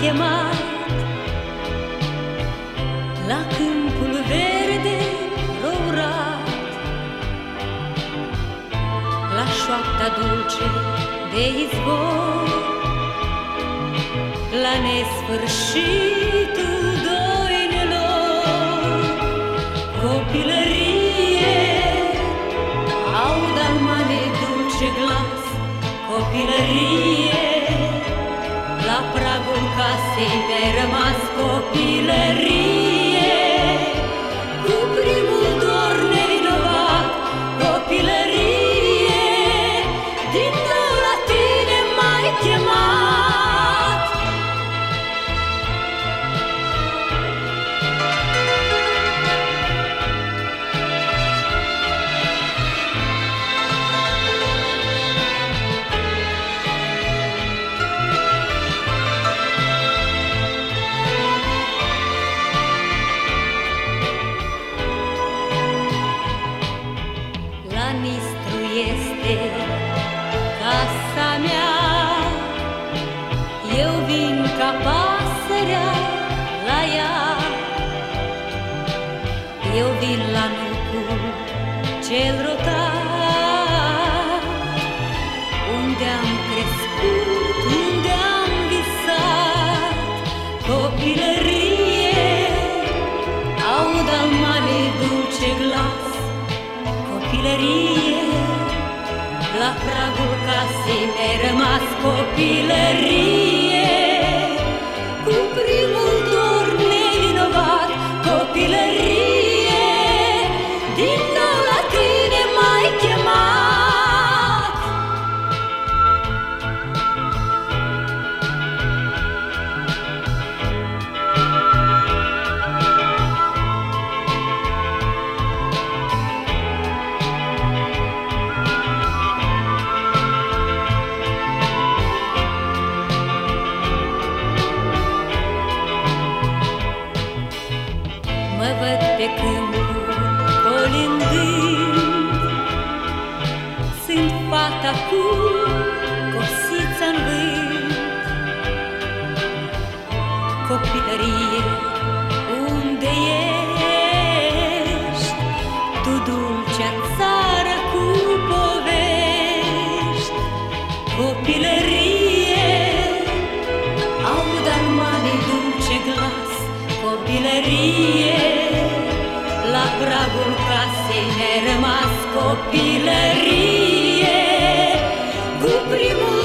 chemat La câmpul verde rourat La șoapta dulce de izvor La nesfârșitul doinelor Copilărie Aud al mane dulce glas Copilărie. La pragul casei mi-ai rămas copilărie La Nistru este casa mea. Eu vin ca pasărea la ea. Eu vin la nucul cel rotat Unde am crescut, unde am visat. Copilărie Aud al mamei dulce glas Copilărie. La pragul casei mi-ai rămas copilărie Mă văd pe câmpul colindând. Sunt fata cu cosița în vânt. Copilărie, unde ești? Tu dulcea țară cu povești. Copilărie, Aud al mamei dulce glas copilărie. La pragul casei ne-a rămas copilărie. Cu primul